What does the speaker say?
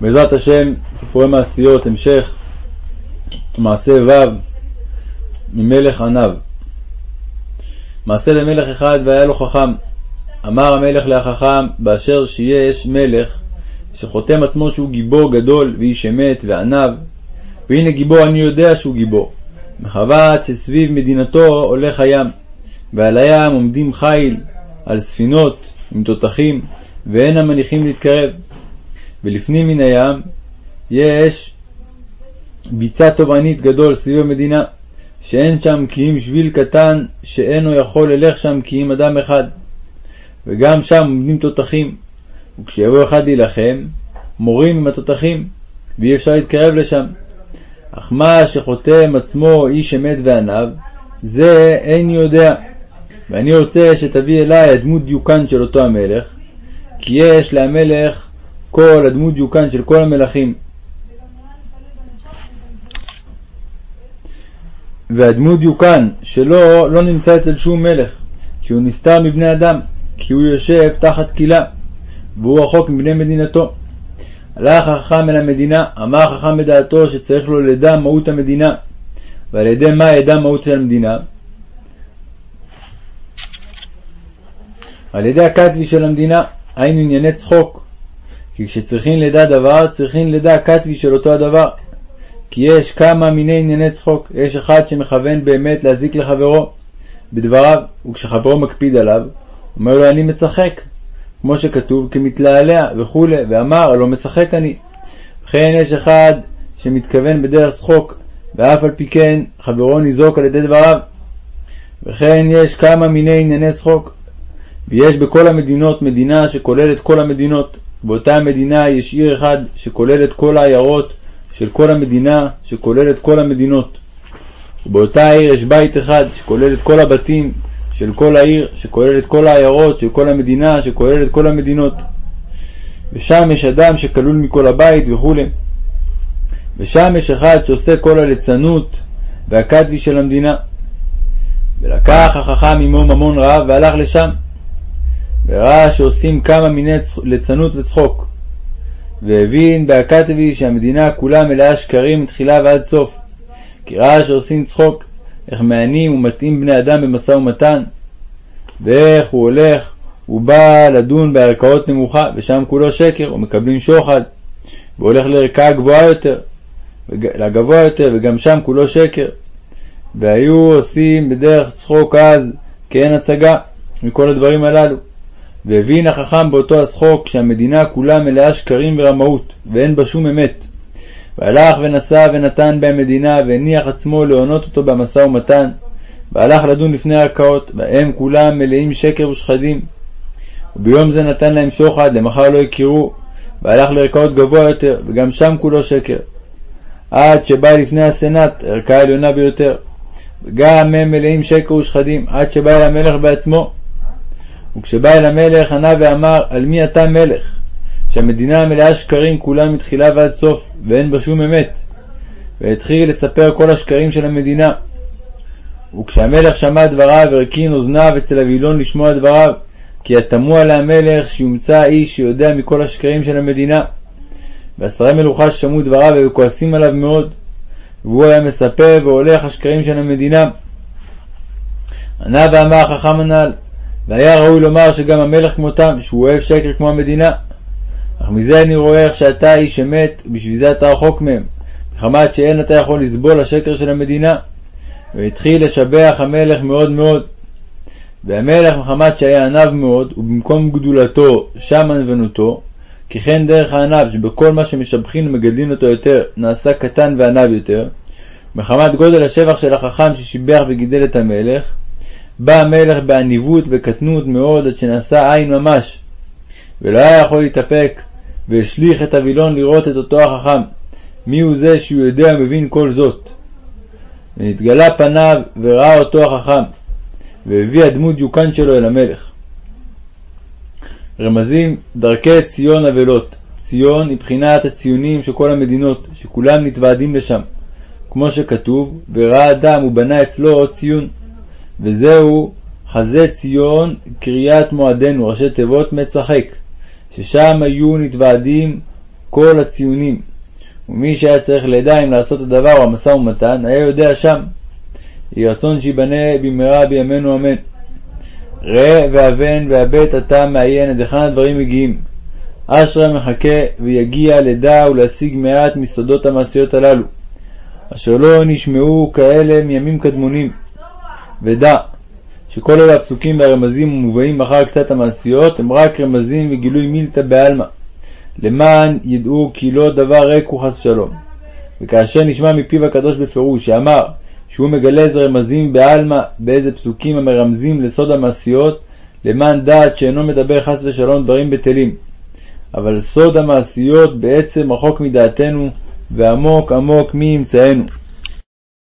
בעזרת השם, סיפורי מעשיות, המשך, מעשה ו' ממלך עניו. מעשה למלך אחד והיה לו חכם. אמר המלך לחכם, באשר שיש מלך שחותם עצמו שהוא גיבור גדול ואיש אמת ועניו, והנה גיבור אני יודע שהוא גיבור, מחבת שסביב מדינתו הולך הים, ועל הים עומדים חיל על ספינות עם תותחים, ואין המניחים להתקרב. ולפנים מן הים יש ביצה תובענית גדול סביב המדינה, שאין שם כי אם שביל קטן שאינו יכול ללך שם כי אם אדם אחד. וגם שם עומדים תותחים, וכשיבוא אחד להילחם, מורים עם התותחים, ואי אפשר להתקרב לשם. אך מה שחותם עצמו איש אמת ועניו, זה אין יודע. ואני רוצה שתביא אליי הדמות דיוקן של אותו המלך, כי יש להמלך כל הדמות דיוקן של כל המלכים. והדמות דיוקן שלו לא נמצא אצל שום מלך, כי הוא נסתר מבני אדם, כי הוא יושב תחת קהילה, והוא רחוק מבני מדינתו. הלך החכם אל המדינה, אמר החכם בדעתו שצריך לו לדע מהות המדינה, ועל ידי מה ידע מהות של המדינה? על ידי הקטבי של המדינה, היינו ענייני צחוק, כי כשצריכים לדע דבר, צריכים לדע כתבי של אותו הדבר. כי יש כמה מיני ענייני צחוק. יש אחד שמכוון באמת להזיק לחברו בדבריו, וכשחברו מקפיד עליו, אומר לו אני מצחק, כמו שכתוב כמתלעלע וכולי, ואמר הלא משחק אני. וכן יש אחד שמתכוון בדרך צחוק, ואף על פי כן חברו ניזוק על ידי דבריו. וכן יש כמה מיני ענייני צחוק. ויש בכל המדינות מדינה שכוללת כל המדינות, באותה מדינה יש עיר אחד שכולל את כל העיירות של כל המדינה, שכולל את כל המדינות. ובאותה עיר יש בית אחד שכולל את כל הבתים של כל העיר, שכולל את כל העיירות של כל המדינה, שכולל את כל המדינות. ושם יש אדם שכלול מכל הבית וכו'. ושם יש אחד שעושה כל הליצנות והקדבי של המדינה. ולקח החכם עמו ממון רב והלך לשם. וראה שעושים כמה מיני ליצנות וצחוק. והבין בהקטבי שהמדינה כולה מלאה שקרים מתחילה ועד סוף. כי ראה שעושים צחוק, איך מענים ומטעים בני אדם במשא ומתן, ואיך הוא הולך, הוא בא לדון בערכאות נמוכה, ושם כולו שקר, ומקבלים שוחד, והולך לערכאה גבוהה יותר, לגבוה יותר, וגם שם כולו שקר. והיו עושים בדרך צחוק אז, כאין הצגה, מכל הדברים הללו. והבין החכם באותו השחוק שהמדינה כולה מלאה שקרים ורמאות, ואין בה שום אמת. והלך ונשא ונתן בה המדינה, והניח עצמו להונות אותו במשא ומתן, והלך לדון לפני הערכאות, והם כולם מלאים שקר ושחדים. וביום זה נתן להם שוחד, למחר לא יכירו, והלך לערכאות גבוה יותר, וגם שם כולו שקר. עד שבא לפני הסנאט, ערכה עליונה ביותר. וגם הם מלאים שקר ושחדים, עד שבא אל המלך בעצמו, וכשבא אל המלך ענה ואמר על מי אתה מלך? שהמדינה מלאה שקרים כולה מתחילה ועד סוף ואין בה שום אמת. והתחיל לספר כל השקרים של המדינה. וכשהמלך שמע דבריו הרכין אוזניו אצל הווילון לשמוע דבריו כי התמוה להמלך שיומצא איש שיודע מכל השקרים של המדינה. ועשרי מלוכה ששמעו דבריו היו כועסים עליו מאוד. והוא היה מספר והולך השקרים של המדינה. ענה ואמר החכם הנ"ל והיה ראוי לומר שגם המלך כמותם, שהוא אוהב שקר כמו המדינה. אך מזה אני רואה איך שאתה איש אמת, ובשביל זה אתה רחוק מהם, מחמת שאין אתה יכול לסבול השקר של המדינה. והתחיל לשבח המלך מאוד מאוד. והמלך מחמת שהיה עניו מאוד, ובמקום גדולתו שם ענוונותו, כי כן דרך העניו, שבכל מה שמשבחין ומגדלין אותו יותר, נעשה קטן ועניו יותר, מחמת גודל השבח של החכם ששיבח וגידל את המלך, בא המלך בעניבות וקטנות מאוד עד שנשא עין ממש, ולא היה יכול להתאפק, והשליך את הווילון לראות את אותו החכם, מי הוא זה שהוא יודע ומבין כל זאת. ונתגלה פניו וראה אותו החכם, והביא הדמות דיוקן שלו אל המלך. רמזים דרכי ציון אבלות ציון היא בחינת הציונים של כל המדינות, שכולם נתוועדים לשם, כמו שכתוב, וראה אדם ובנה אצלו עוד ציון. וזהו חזה ציון קריאת מועדנו, ראשי תיבות מצחק, ששם היו נתוועדים כל הציונים, ומי שהיה צריך לידע אם לעשות הדבר או המשא ומתן, היה יודע שם. יהי רצון שיבנה במהרה בימינו אמן. ראה והבן והבט אתה מעיין עד היכן הדברים מגיעים. אשרי מחכה ויגיע לדע ולהשיג מעט מסודות המעשיות הללו, אשר לא נשמעו כאלה מימים קדמונים. ודע שכל אלה הפסוקים והרמזים המובאים אחר קצת המעשיות הם רק רמזים וגילוי מילתא בעלמא, למען ידעו כי לא דבר ריק הוא חס ושלום. וכאשר נשמע מפיו הקדוש בפירוש שאמר שהוא מגלה איזה רמזים בעלמא באיזה פסוקים המרמזים לסוד המעשיות, למען דעת שאינו מדבר חס ושלום דברים בטלים. אבל סוד המעשיות בעצם רחוק מדעתנו ועמוק עמוק מי ימצאנו.